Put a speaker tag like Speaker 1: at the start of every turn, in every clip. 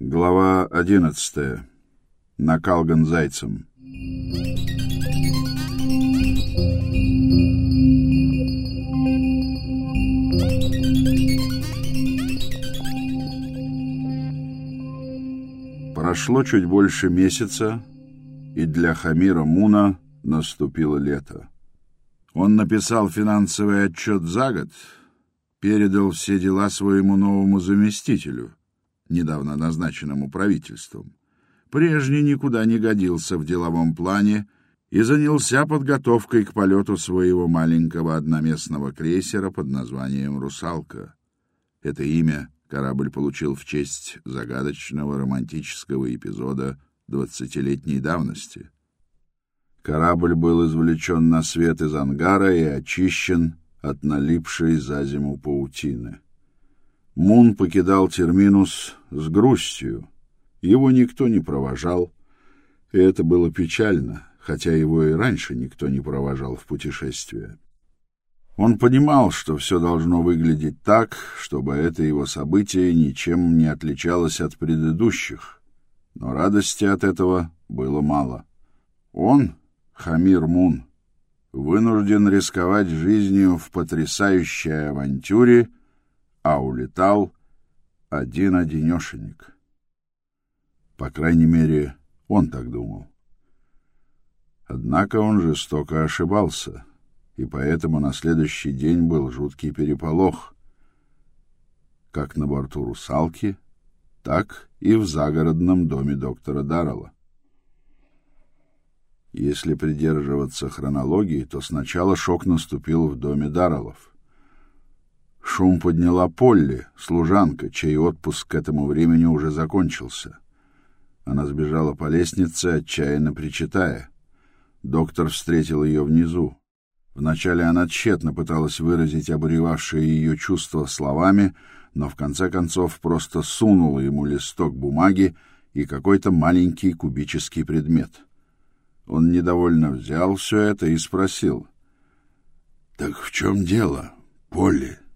Speaker 1: Глава одиннадцатая. Накалган зайцем. Прошло чуть больше месяца, и для Хамира Муна наступило лето. Он написал финансовый отчет за год, передал все дела своему новому заместителю, недавно назначенному правительством. Прежний никуда не годился в деловом плане и занялся подготовкой к полету своего маленького одноместного крейсера под названием «Русалка». Это имя корабль получил в честь загадочного романтического эпизода двадцатилетней давности. Корабль был извлечен на свет из ангара и очищен от налипшей за зиму паутины. Мун покидал терминус с грустью. Его никто не провожал, и это было печально, хотя его и раньше никто не провожал в путешествие. Он понимал, что все должно выглядеть так, чтобы это его событие ничем не отличалось от предыдущих, но радости от этого было мало. Он, Хамир Мун, вынужден рисковать жизнью в потрясающей авантюре, а улетал один-одинешенек. По крайней мере, он так думал. Однако он жестоко ошибался, и поэтому на следующий день был жуткий переполох, как на борту «Русалки», так и в загородном доме доктора Даррелла. Если придерживаться хронологии, то сначала шок наступил в доме Дарреллов. Шум подняла Полли, служанка, чей отпуск к этому времени уже закончился. Она сбежала по лестнице, отчаянно причитая. Доктор встретил ее внизу. Вначале она тщетно пыталась выразить обуревавшие ее чувства словами, но в конце концов просто сунула ему листок бумаги и какой-то маленький кубический предмет — он недовольно взял все это и спросил. — Так в чем дело, Полли?
Speaker 2: —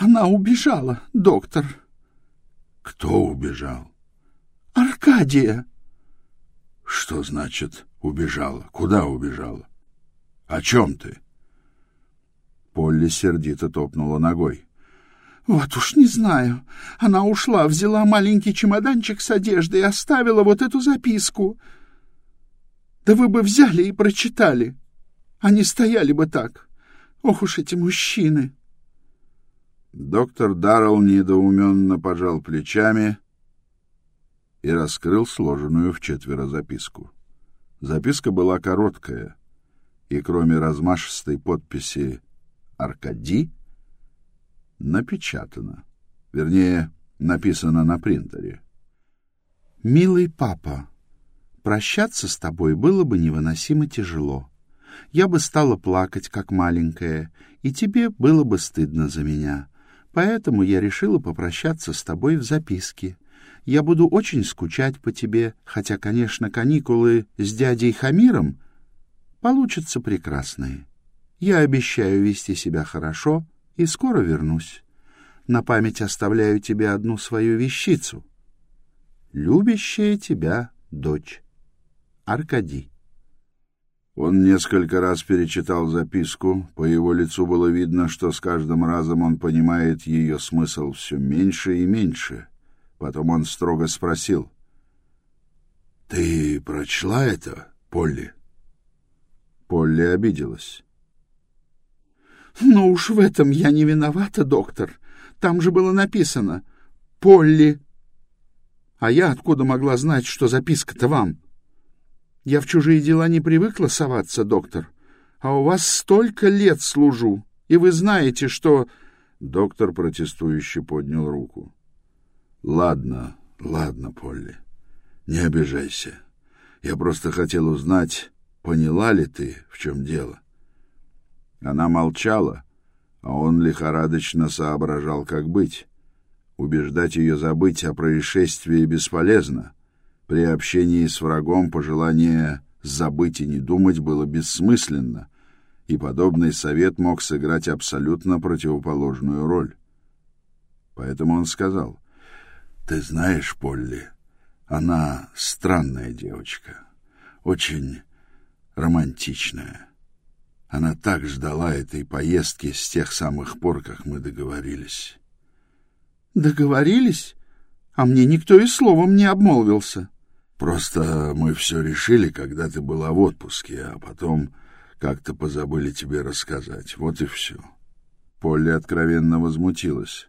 Speaker 2: Она убежала, доктор.
Speaker 1: — Кто убежал?
Speaker 2: — Аркадия.
Speaker 1: — Что значит убежала? Куда убежала? — О чем ты? Полли сердито топнула ногой.
Speaker 2: — вот уж не знаю. Она ушла, взяла маленький чемоданчик с одеждой и оставила вот эту записку. Да вы бы взяли и прочитали. Они стояли бы так. Ох уж эти мужчины.
Speaker 1: Доктор Даррелл недоуменно пожал плечами и раскрыл сложенную в четверо записку. Записка была короткая, и кроме размашистой подписи «Аркадий» напечатано. Вернее, написано на принтере.
Speaker 2: «Милый папа, прощаться с тобой было бы невыносимо тяжело. Я бы стала плакать, как маленькая, и тебе было бы стыдно за меня. Поэтому я решила попрощаться с тобой в записке. Я буду очень скучать по тебе, хотя, конечно, каникулы с дядей Хамиром получатся прекрасные. Я обещаю вести себя хорошо — и скоро вернусь. На память оставляю тебе одну свою вещицу. Любящая тебя дочь. Аркадий.
Speaker 1: Он несколько раз перечитал записку. По его лицу было видно, что с каждым разом он понимает ее смысл все меньше и меньше. Потом он строго спросил. — Ты прочла это, Полли? Полли обиделась.
Speaker 2: Но уж в этом я не виновата, доктор. Там же было написано «Полли». А я откуда могла знать, что записка-то вам? Я в чужие дела не привыкла соваться, доктор. А у вас столько лет служу, и вы знаете, что...
Speaker 1: Доктор протестующе поднял руку. — Ладно, ладно, Полли, не обижайся. Я просто хотел узнать, поняла ли ты, в чем дело. — она молчала, а он лихорадочно соображал, как быть. Убеждать ее забыть о происшествии бесполезно. При общении с врагом пожелание забыть и не думать было бессмысленно, и подобный совет мог сыграть абсолютно противоположную роль. Поэтому он сказал, Ты знаешь, Полли, она странная девочка, очень романтичная. Она так ждала этой поездки с тех самых пор, как мы договорились.
Speaker 2: Договорились? А мне никто и словом не обмолвился.
Speaker 1: Просто мы все решили, когда ты была в отпуске, а потом как-то позабыли тебе рассказать. Вот и все. Полли откровенно возмутилась.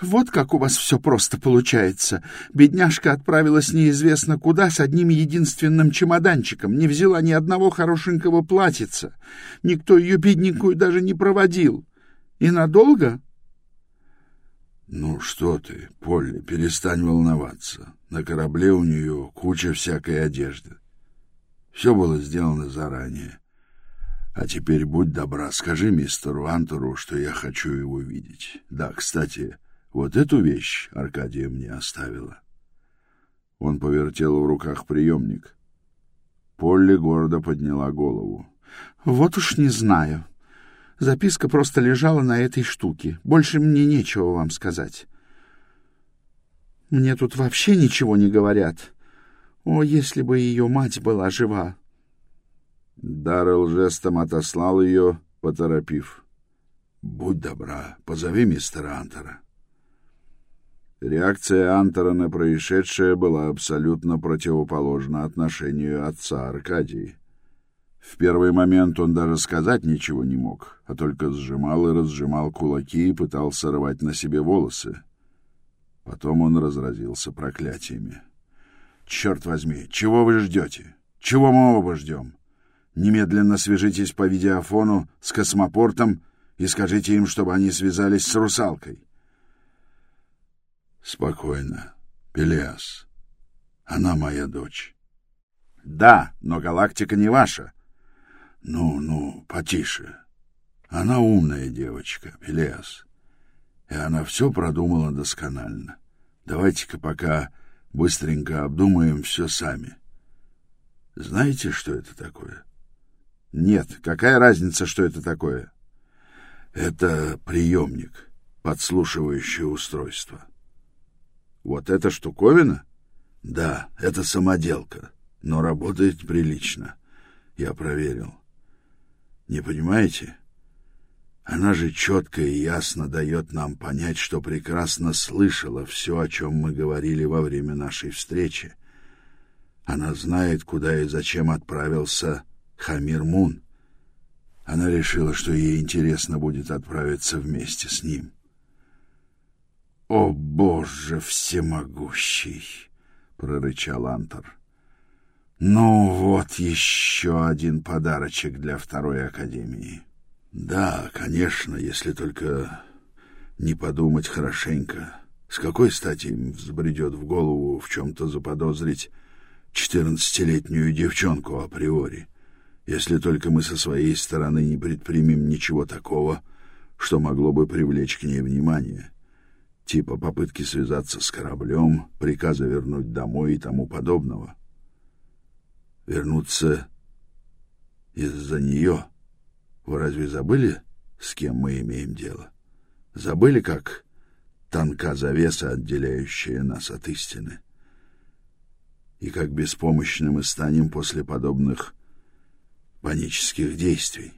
Speaker 2: Вот как у вас все просто получается. Бедняжка отправилась неизвестно куда с одним единственным чемоданчиком, не взяла ни одного хорошенького платьица. Никто ее бедненькую даже не проводил. И надолго?
Speaker 1: Ну что ты, Полли, перестань волноваться. На корабле у нее куча всякой одежды. Все было сделано заранее. А теперь будь добра, скажи мистеру Антеру, что я хочу его видеть. Да, кстати, вот эту вещь Аркадия мне оставила. Он повертел в руках приемник. Полли гордо подняла голову.
Speaker 2: Вот уж не знаю. Записка просто лежала на этой штуке. Больше мне нечего вам сказать. Мне тут вообще ничего не говорят. О, если бы ее мать была жива.
Speaker 1: Даррелл жестом отослал ее, поторопив. — Будь добра, позови мистера Антера. Реакция Антера на происшедшее была абсолютно противоположна отношению отца Аркадии. В первый момент он даже сказать ничего не мог, а только сжимал и разжимал кулаки и пытался рвать на себе волосы. Потом он разразился проклятиями. «Черт возьми, чего вы ждете? Чего мы оба ждем? Немедленно свяжитесь по видеофону с космопортом и скажите им, чтобы они связались с русалкой. Спокойно, Пелиас. Она моя дочь. Да, но галактика не ваша. Ну, ну, потише. Она умная девочка, Пелиас. И она все продумала досконально. Давайте-ка пока быстренько обдумаем все сами. Знаете, что это такое? Нет, какая разница, что это такое? Это приемник, подслушивающее устройство. Вот эта штуковина? Да, это самоделка, но работает прилично. Я проверил. Не понимаете? Она же четко и ясно дает нам понять, что прекрасно слышала все, о чем мы говорили во время нашей встречи. Она знает, куда и зачем отправился Хамир Мун. Она решила, что ей интересно будет отправиться вместе с ним. «О, Боже всемогущий!» — прорычал Антор. «Ну вот еще один подарочек для второй академии». «Да, конечно, если только не подумать хорошенько. С какой стати им взбредет в голову в чем-то заподозрить четырнадцатилетнюю девчонку априори?» если только мы со своей стороны не предпримем ничего такого, что могло бы привлечь к ней внимание, типа попытки связаться с кораблем, приказа вернуть домой и тому подобного. Вернуться из-за нее. Вы разве забыли, с кем мы имеем дело? Забыли, как тонка завеса, отделяющая нас от истины? И как беспомощны мы станем после подобных панических действий.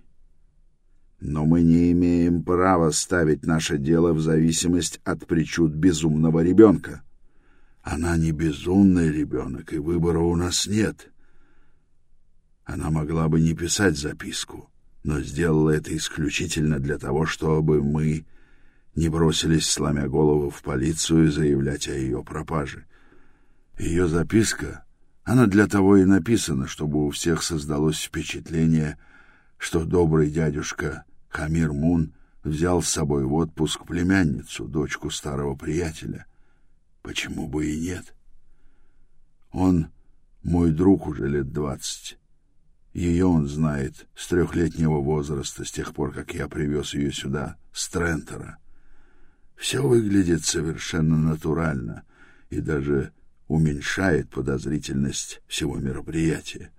Speaker 1: Но мы не имеем права ставить наше дело в зависимость от причуд безумного ребенка. Она не безумный ребенок, и выбора у нас нет. Она могла бы не писать записку, но сделала это исключительно для того, чтобы мы не бросились, сломя голову, в полицию заявлять о ее пропаже. Ее записка она для того и написана, чтобы у всех создалось впечатление, что добрый дядюшка Хамир Мун взял с собой в отпуск племянницу, дочку старого приятеля. Почему бы и нет? Он мой друг уже лет двадцать. Ее он знает с трехлетнего возраста, с тех пор, как я привез ее сюда, с Трентера. Все выглядит совершенно натурально, и даже уменьшает подозрительность всего мероприятия.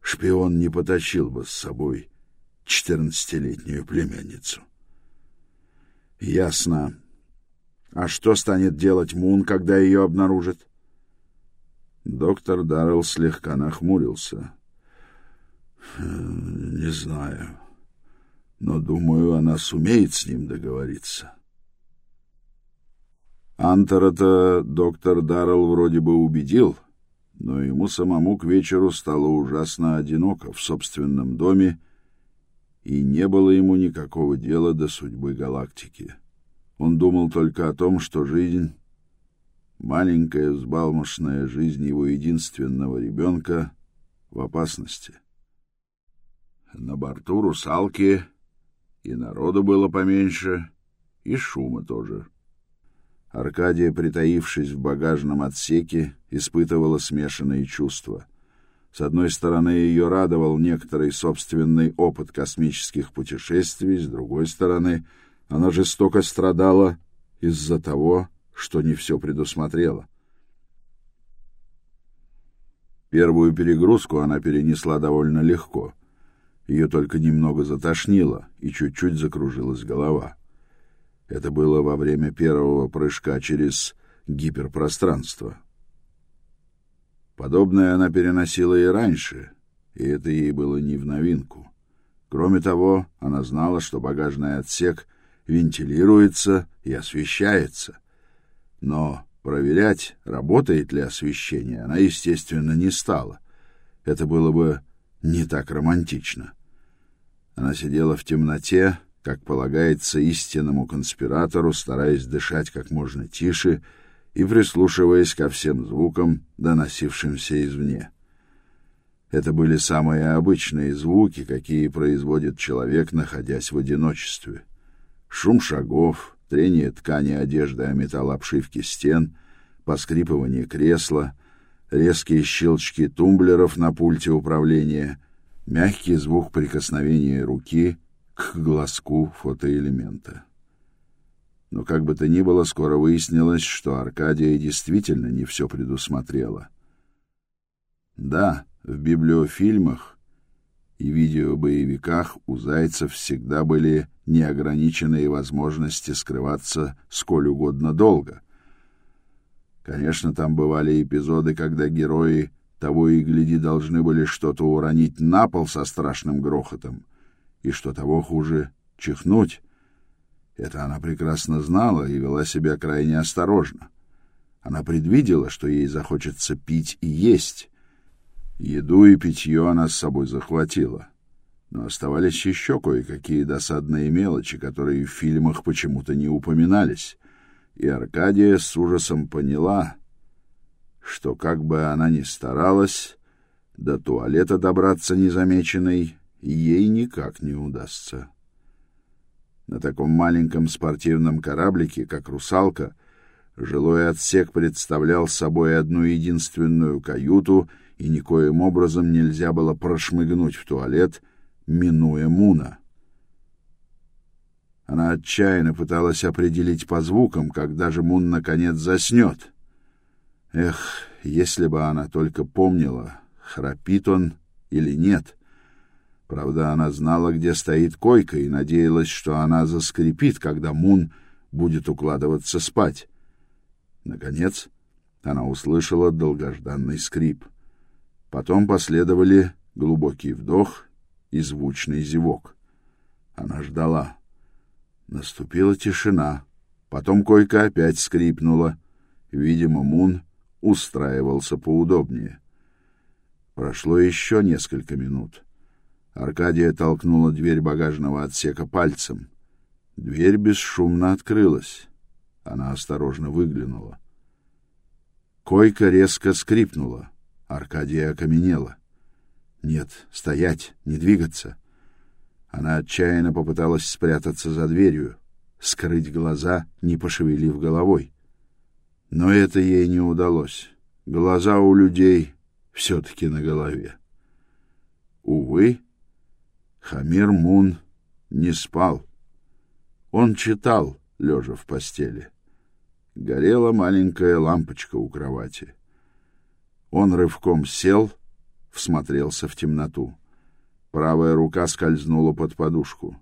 Speaker 1: Шпион не потащил бы с собой четырнадцатилетнюю племянницу. Ясно. А что станет делать Мун, когда ее обнаружит? Доктор Даррелл слегка нахмурился. «Не знаю, но, думаю, она сумеет с ним договориться». Антера-то доктор Даррелл вроде бы убедил, но ему самому к вечеру стало ужасно одиноко в собственном доме, и не было ему никакого дела до судьбы галактики. Он думал только о том, что жизнь, маленькая взбалмошная жизнь его единственного ребенка, в опасности. На борту русалки и народу было поменьше, и шума тоже. Аркадия, притаившись в багажном отсеке, испытывала смешанные чувства. С одной стороны, ее радовал некоторый собственный опыт космических путешествий, с другой стороны, она жестоко страдала из-за того, что не все предусмотрела. Первую перегрузку она перенесла довольно легко. Ее только немного затошнило, и чуть-чуть закружилась голова. Это было во время первого прыжка через гиперпространство. Подобное она переносила и раньше, и это ей было не в новинку. Кроме того, она знала, что багажный отсек вентилируется и освещается. Но проверять, работает ли освещение, она, естественно, не стала. Это было бы не так романтично. Она сидела в темноте, как полагается истинному конспиратору, стараясь дышать как можно тише и прислушиваясь ко всем звукам, доносившимся извне. Это были самые обычные звуки, какие производит человек, находясь в одиночестве. Шум шагов, трение ткани одежды о металл обшивки стен, поскрипывание кресла, резкие щелчки тумблеров на пульте управления, мягкий звук прикосновения руки к глазку фотоэлемента. Но как бы то ни было, скоро выяснилось, что Аркадия действительно не все предусмотрела. Да, в библиофильмах и видеобоевиках у зайцев всегда были неограниченные возможности скрываться сколь угодно долго. Конечно, там бывали эпизоды, когда герои того и гляди должны были что-то уронить на пол со страшным грохотом, и, что того хуже, чихнуть. Это она прекрасно знала и вела себя крайне осторожно. Она предвидела, что ей захочется пить и есть. Еду и питье она с собой захватила. Но оставались еще кое-какие досадные мелочи, которые в фильмах почему-то не упоминались. И Аркадия с ужасом поняла, что как бы она ни старалась, до туалета добраться незамеченной ей никак не удастся. На таком маленьком спортивном кораблике, как «Русалка», жилой отсек представлял собой одну единственную каюту, и никоим образом нельзя было прошмыгнуть в туалет, минуя Муна. Она отчаянно пыталась определить по звукам, когда же Мун наконец заснет. Эх, если бы она только помнила, храпит он или нет — Правда, она знала, где стоит койка, и надеялась, что она заскрипит, когда Мун будет укладываться спать. Наконец, она услышала долгожданный скрип. Потом последовали глубокий вдох и звучный зевок. Она ждала. Наступила тишина. Потом койка опять скрипнула. Видимо, Мун устраивался поудобнее. Прошло еще несколько минут. Аркадия толкнула дверь багажного отсека пальцем. Дверь бесшумно открылась. Она осторожно выглянула. Койка резко скрипнула. Аркадия окаменела. Нет, стоять, не двигаться. Она отчаянно попыталась спрятаться за дверью, скрыть глаза, не пошевелив головой. Но это ей не удалось. Глаза у людей все-таки на голове. Увы, Хамир Мун не спал. Он читал, лежа в постели. Горела маленькая лампочка у кровати. Он рывком сел, всмотрелся в темноту. Правая рука скользнула под подушку.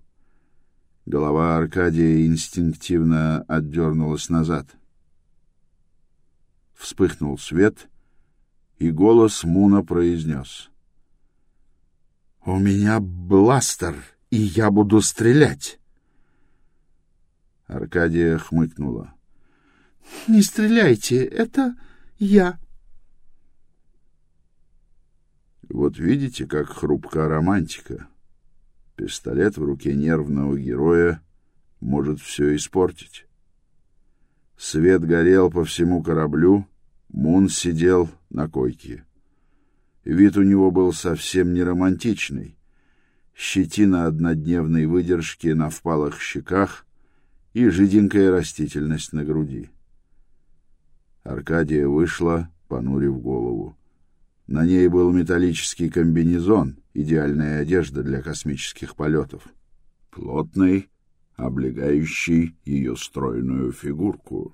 Speaker 1: Голова Аркадия инстинктивно отдернулась назад. Вспыхнул свет, и голос Муна произнес. «У меня бластер, и я буду стрелять!» Аркадия хмыкнула.
Speaker 2: «Не стреляйте, это я».
Speaker 1: Вот видите, как хрупка романтика. Пистолет в руке нервного героя может все испортить. Свет горел по всему кораблю, Мун сидел на койке. Вид у него был совсем не романтичный. Щетина однодневной выдержки на впалых щеках и жиденькая растительность на груди. Аркадия вышла, понурив голову. На ней был металлический комбинезон, идеальная одежда для космических полетов. Плотный, облегающий ее стройную фигурку.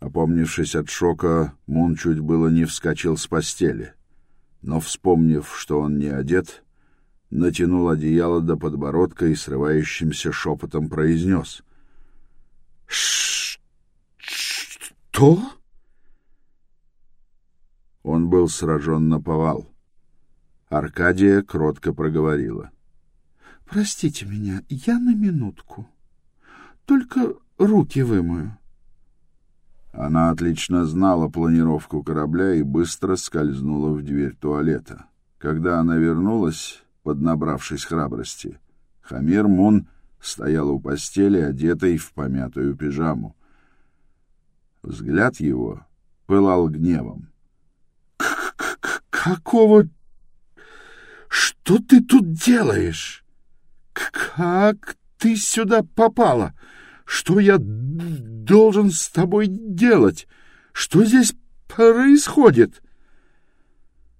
Speaker 1: Опомнившись от шока, Мун чуть было не вскочил с постели, но, вспомнив, что он не одет, натянул одеяло до подбородка и срывающимся шепотом произнес.
Speaker 2: «Что?»
Speaker 1: Он был сражен на повал. Аркадия кротко проговорила.
Speaker 2: — Простите меня, я на минутку. Только руки вымою.
Speaker 1: Она отлично знала планировку корабля и быстро скользнула в дверь туалета. Когда она вернулась, поднабравшись храбрости, Хамир Мун стоял у постели, одетый в помятую пижаму. Взгляд его пылал гневом.
Speaker 2: Какого... Что ты тут делаешь? Как ты сюда попала? Что я должен с тобой делать? Что здесь происходит?»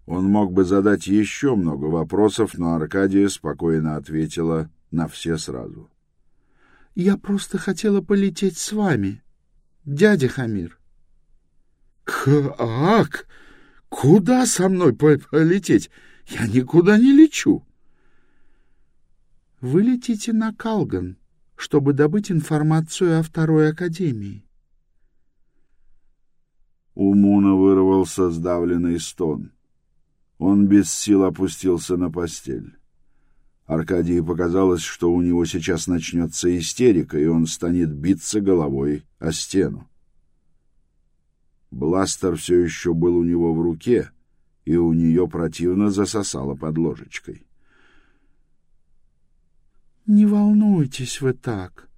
Speaker 1: Он мог бы задать еще много вопросов, но Аркадия спокойно ответила на все сразу.
Speaker 2: «Я просто хотела полететь с вами, дядя Хамир». «Как? Куда со мной полететь? Я никуда не лечу. Вы летите на Калган, чтобы добыть информацию о Второй Академии.
Speaker 1: У Муна вырвался сдавленный стон. Он без сил опустился на постель. Аркадии показалось, что у него сейчас начнется истерика, и он станет биться головой о стену. Бластер все еще был у него в руке, и у нее противно засосало под ложечкой.
Speaker 2: «Не волнуйтесь вы так».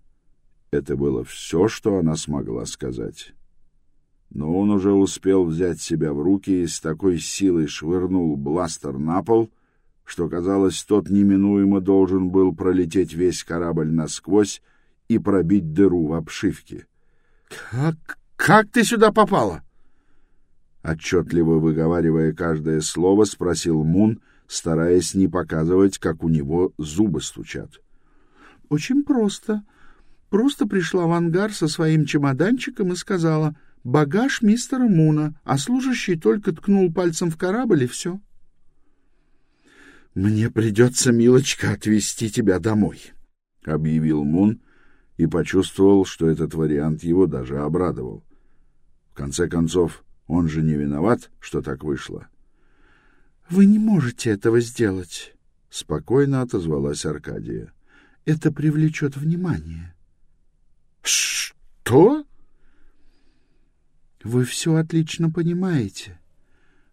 Speaker 1: Это было все, что она смогла сказать. Но он уже успел взять себя в руки и с такой силой швырнул бластер на пол, что, казалось, тот неминуемо должен был пролететь весь корабль насквозь и пробить дыру в обшивке.
Speaker 2: «Как, как ты сюда попала?»
Speaker 1: Отчетливо выговаривая каждое слово, спросил Мун, стараясь не показывать, как у него зубы стучат.
Speaker 2: Очень просто. Просто пришла в ангар со своим чемоданчиком и сказала: "Багаж мистера Муна", а служащий только ткнул пальцем в корабль и все. Мне придется, милочка, отвезти тебя домой,
Speaker 1: объявил Мун и почувствовал, что этот вариант его даже обрадовал. В конце концов, он же не виноват, что так вышло.
Speaker 2: — Вы не можете этого сделать, —
Speaker 1: спокойно отозвалась Аркадия.
Speaker 2: — Это привлечет внимание.
Speaker 1: — Что?
Speaker 2: — Вы все отлично понимаете.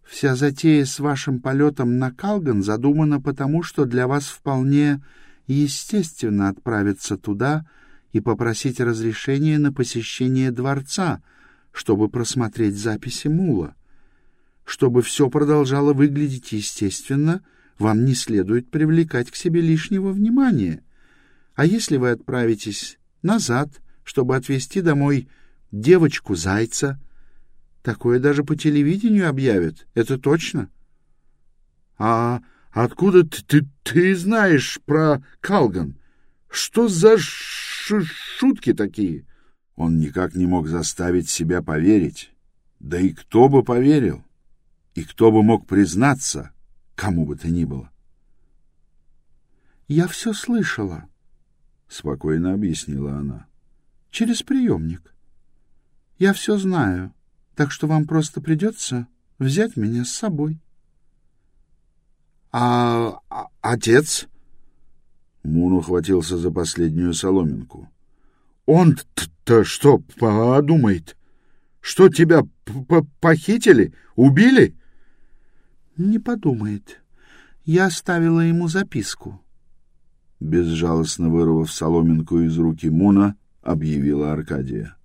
Speaker 2: Вся затея с вашим полетом на Калган задумана потому, что для вас вполне естественно отправиться туда и попросить разрешения на посещение дворца — чтобы просмотреть записи Мула. Чтобы все продолжало выглядеть естественно, вам не следует привлекать к себе лишнего внимания. А если вы отправитесь назад, чтобы отвезти домой девочку-зайца, такое даже по телевидению объявят, это точно. А откуда ты, ты, знаешь про Калган? Что за шутки такие?
Speaker 1: Он никак не мог заставить себя поверить. Да и кто бы поверил? И кто бы мог признаться, кому бы то ни было?
Speaker 2: «Я все слышала», —
Speaker 1: спокойно объяснила она.
Speaker 2: Через приемник. Я все знаю, так что вам просто придется взять меня с собой.
Speaker 1: А, а отец? Мун ухватился за последнюю соломинку. Он-то что подумает? Что тебя похитили? Убили?
Speaker 2: Не подумает. Я оставила ему записку.
Speaker 1: Безжалостно вырвав соломинку из руки Муна, объявила Аркадия.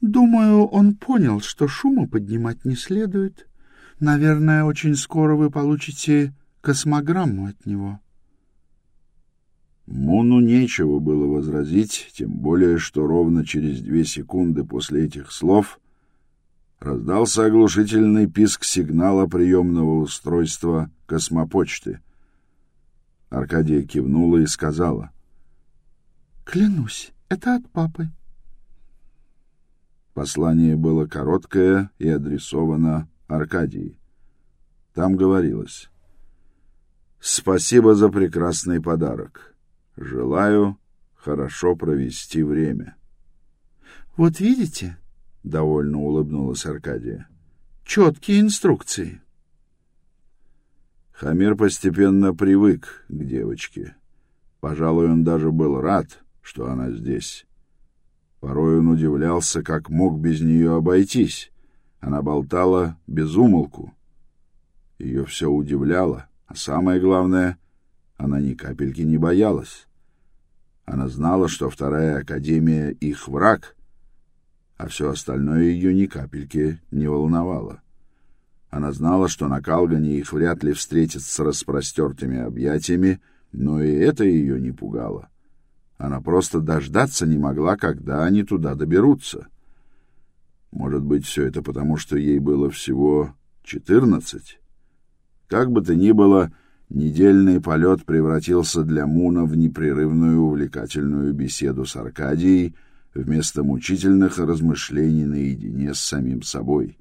Speaker 2: Думаю, он понял, что шума поднимать не следует. Наверное, очень скоро вы получите космограмму от него.
Speaker 1: Муну нечего было возразить, тем более, что ровно через две секунды после этих слов раздался оглушительный писк сигнала приемного устройства космопочты. Аркадия кивнула и сказала.
Speaker 2: «Клянусь, это от папы».
Speaker 1: Послание было короткое и адресовано Аркадии. Там говорилось «Спасибо за прекрасный подарок». Желаю хорошо провести время.
Speaker 2: — Вот видите, — довольно улыбнулась Аркадия, — четкие инструкции.
Speaker 1: Хамир постепенно привык к девочке. Пожалуй, он даже был рад, что она здесь. Порой он удивлялся, как мог без нее обойтись. Она болтала без умолку. Ее все удивляло, а самое главное, она ни капельки не боялась. Она знала, что вторая академия — их враг, а все остальное ее ни капельки не волновало. Она знала, что на Калгане их вряд ли встретят с распростертыми объятиями, но и это ее не пугало. Она просто дождаться не могла, когда они туда доберутся. Может быть, все это потому, что ей было всего четырнадцать? Как бы то ни было, Недельный полет превратился для Муна в непрерывную увлекательную беседу с Аркадией вместо мучительных размышлений наедине с самим собой.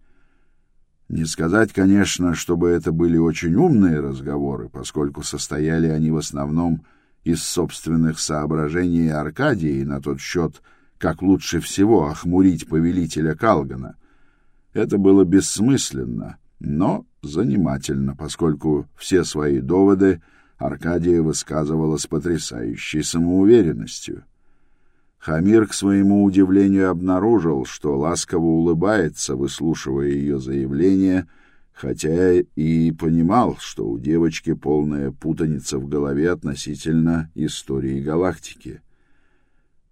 Speaker 1: Не сказать, конечно, чтобы это были очень умные разговоры, поскольку состояли они в основном из собственных соображений Аркадии на тот счет, как лучше всего охмурить повелителя Калгана. Это было бессмысленно, но занимательно, поскольку все свои доводы Аркадия высказывала с потрясающей самоуверенностью. Хамир, к своему удивлению, обнаружил, что ласково улыбается, выслушивая ее заявление, хотя и понимал, что у девочки полная путаница в голове относительно истории галактики.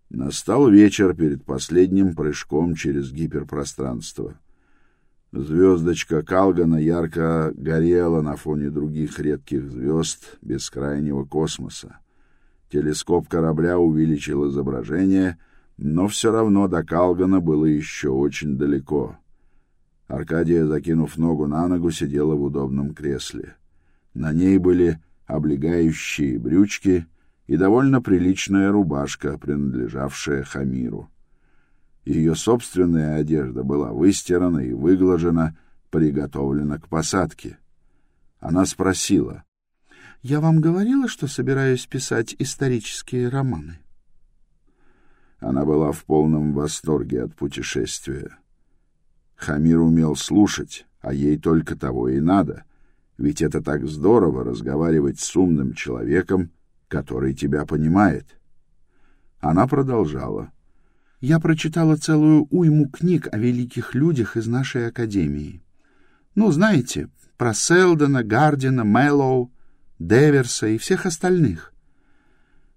Speaker 1: Настал вечер перед последним прыжком через гиперпространство. Звездочка Калгана ярко горела на фоне других редких звезд бескрайнего космоса. Телескоп корабля увеличил изображение, но все равно до Калгана было еще очень далеко. Аркадия, закинув ногу на ногу, сидела в удобном кресле. На ней были облегающие брючки и довольно приличная рубашка, принадлежавшая Хамиру. Ее собственная одежда была выстирана и выглажена, приготовлена к посадке. Она спросила.
Speaker 2: — Я вам говорила, что собираюсь писать исторические романы?
Speaker 1: Она была в полном восторге от путешествия. Хамир умел слушать, а ей только того и надо, ведь это так здорово разговаривать с умным человеком, который тебя понимает. Она продолжала.
Speaker 2: — я прочитала целую уйму книг о великих людях из нашей академии. Ну, знаете, про Селдона, Гардина, Мэллоу, Деверса и всех остальных.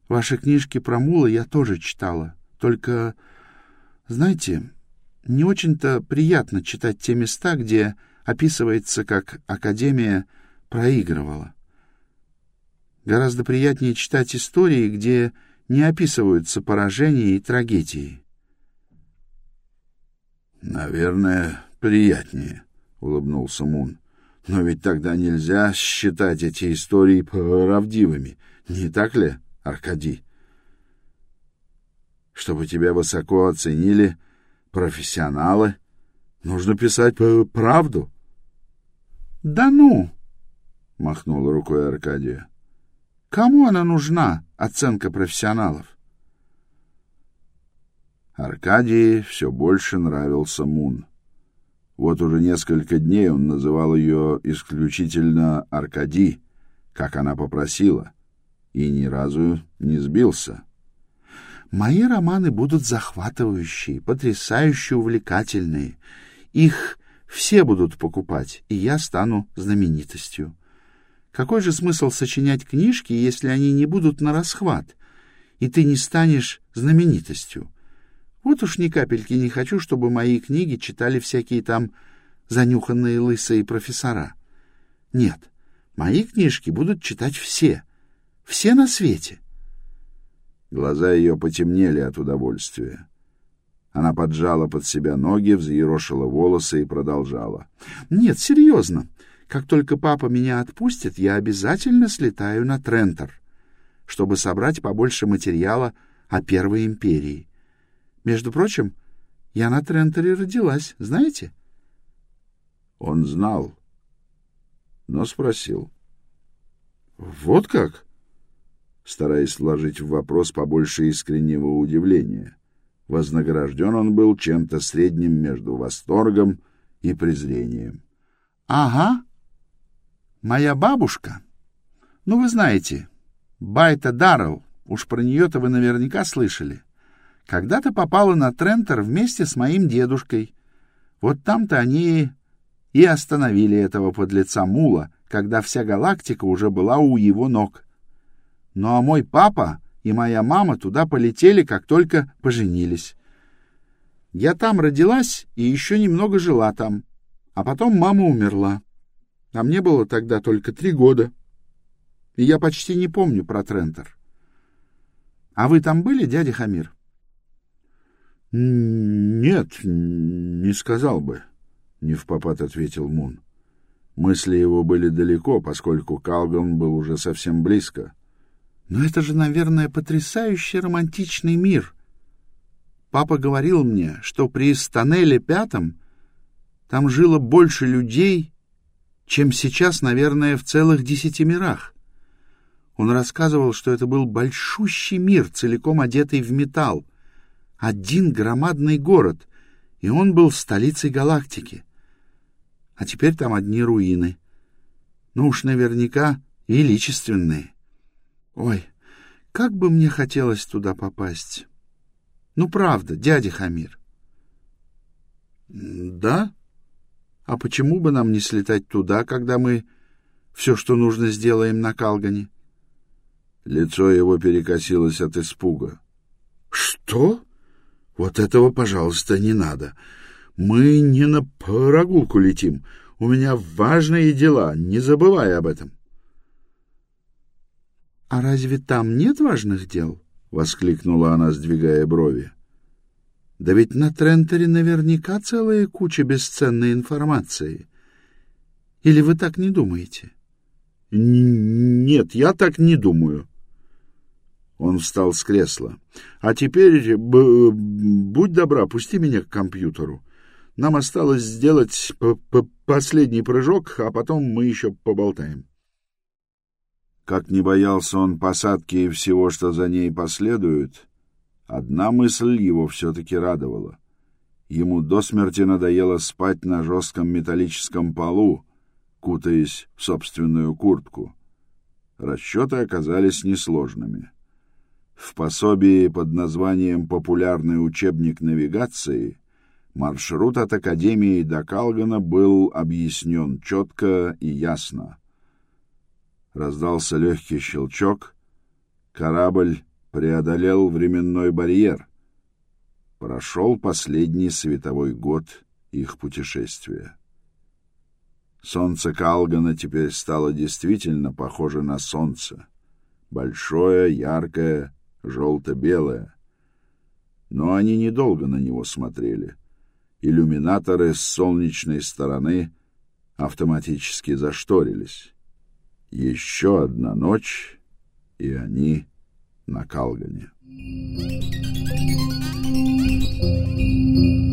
Speaker 2: Ваши книжки про Мула я тоже читала, только, знаете, не очень-то приятно читать те места, где описывается, как Академия проигрывала. Гораздо приятнее читать истории, где не описываются поражения и трагедии.
Speaker 1: Наверное, приятнее, улыбнулся Мун. Но ведь тогда нельзя считать эти истории правдивыми, не так ли, Аркадий? Чтобы тебя высоко оценили профессионалы, нужно писать правду.
Speaker 2: Да ну, махнула рукой Аркадия. Кому она нужна, оценка профессионалов?
Speaker 1: Аркадии все больше нравился Мун. Вот уже несколько дней он называл ее исключительно Аркади, как она попросила, и ни разу не сбился.
Speaker 2: «Мои романы будут захватывающие, потрясающе увлекательные. Их все будут покупать, и я стану знаменитостью. Какой же смысл сочинять книжки, если они не будут на расхват, и ты не станешь знаменитостью? Вот уж ни капельки не хочу, чтобы мои книги читали всякие там занюханные лысые профессора. Нет, мои книжки будут читать все, все на свете.
Speaker 1: Глаза ее потемнели от удовольствия. Она поджала под себя ноги, взъерошила волосы и продолжала.
Speaker 2: — Нет, серьезно. Как только папа меня отпустит, я обязательно слетаю на Трентер, чтобы собрать побольше материала о Первой империи. Между прочим, я на Трентере родилась, знаете?
Speaker 1: Он знал, но спросил.
Speaker 2: Вот как?
Speaker 1: Стараясь вложить в вопрос побольше искреннего удивления. Вознагражден он был чем-то средним между восторгом и презрением.
Speaker 2: — Ага. Моя бабушка. Ну, вы знаете, Байта Даррелл, уж про нее-то вы наверняка слышали. Когда-то попала на Трентер вместе с моим дедушкой. Вот там-то они и остановили этого подлеца Мула, когда вся галактика уже была у его ног. Ну а мой папа и моя мама туда полетели, как только поженились. Я там родилась и еще немного жила там, а потом мама умерла. А мне было тогда только три года. И я почти не помню про Трентер. А вы там были, дядя Хамир?
Speaker 1: Нет, не сказал бы, не в попад ответил Мун. Мысли его были далеко, поскольку Калган был уже совсем близко.
Speaker 2: Но это же, наверное, потрясающий романтичный мир. Папа говорил мне, что при Станеле Пятом там жило больше людей, чем сейчас, наверное, в целых десяти мирах. Он рассказывал, что это был большущий мир, целиком одетый в металл, один громадный город, и он был столицей галактики. А теперь там одни руины. Ну уж наверняка величественные. Ой, как бы мне хотелось туда попасть. Ну, правда, дядя Хамир. Да? А почему бы нам не слетать туда, когда мы все, что нужно, сделаем на Калгане?
Speaker 1: Лицо его перекосилось от испуга.
Speaker 2: Что? Вот этого, пожалуйста, не надо. Мы не на прогулку летим. У меня важные дела, не забывай об этом. — А разве там нет важных дел? — воскликнула она, сдвигая брови. — Да ведь на Трентере наверняка целая куча бесценной информации. Или вы так не думаете? — Нет, я так не думаю, он встал с кресла. «А теперь, будь добра, пусти меня к компьютеру. Нам осталось сделать последний прыжок, а потом мы еще поболтаем».
Speaker 1: Как не боялся он посадки и всего, что за ней последует, одна мысль его все-таки радовала. Ему до смерти надоело спать на жестком металлическом полу, кутаясь в собственную куртку. Расчеты оказались несложными. В пособии под названием «Популярный учебник навигации» маршрут от Академии до Калгана был объяснен четко и ясно. Раздался легкий щелчок. Корабль преодолел временной барьер. Прошел последний световой год их путешествия. Солнце Калгана теперь стало действительно похоже на солнце. Большое, яркое, желто-белое. Но они недолго на него смотрели. Иллюминаторы с солнечной стороны автоматически зашторились. Еще одна ночь, и они на Калгане. Thank you.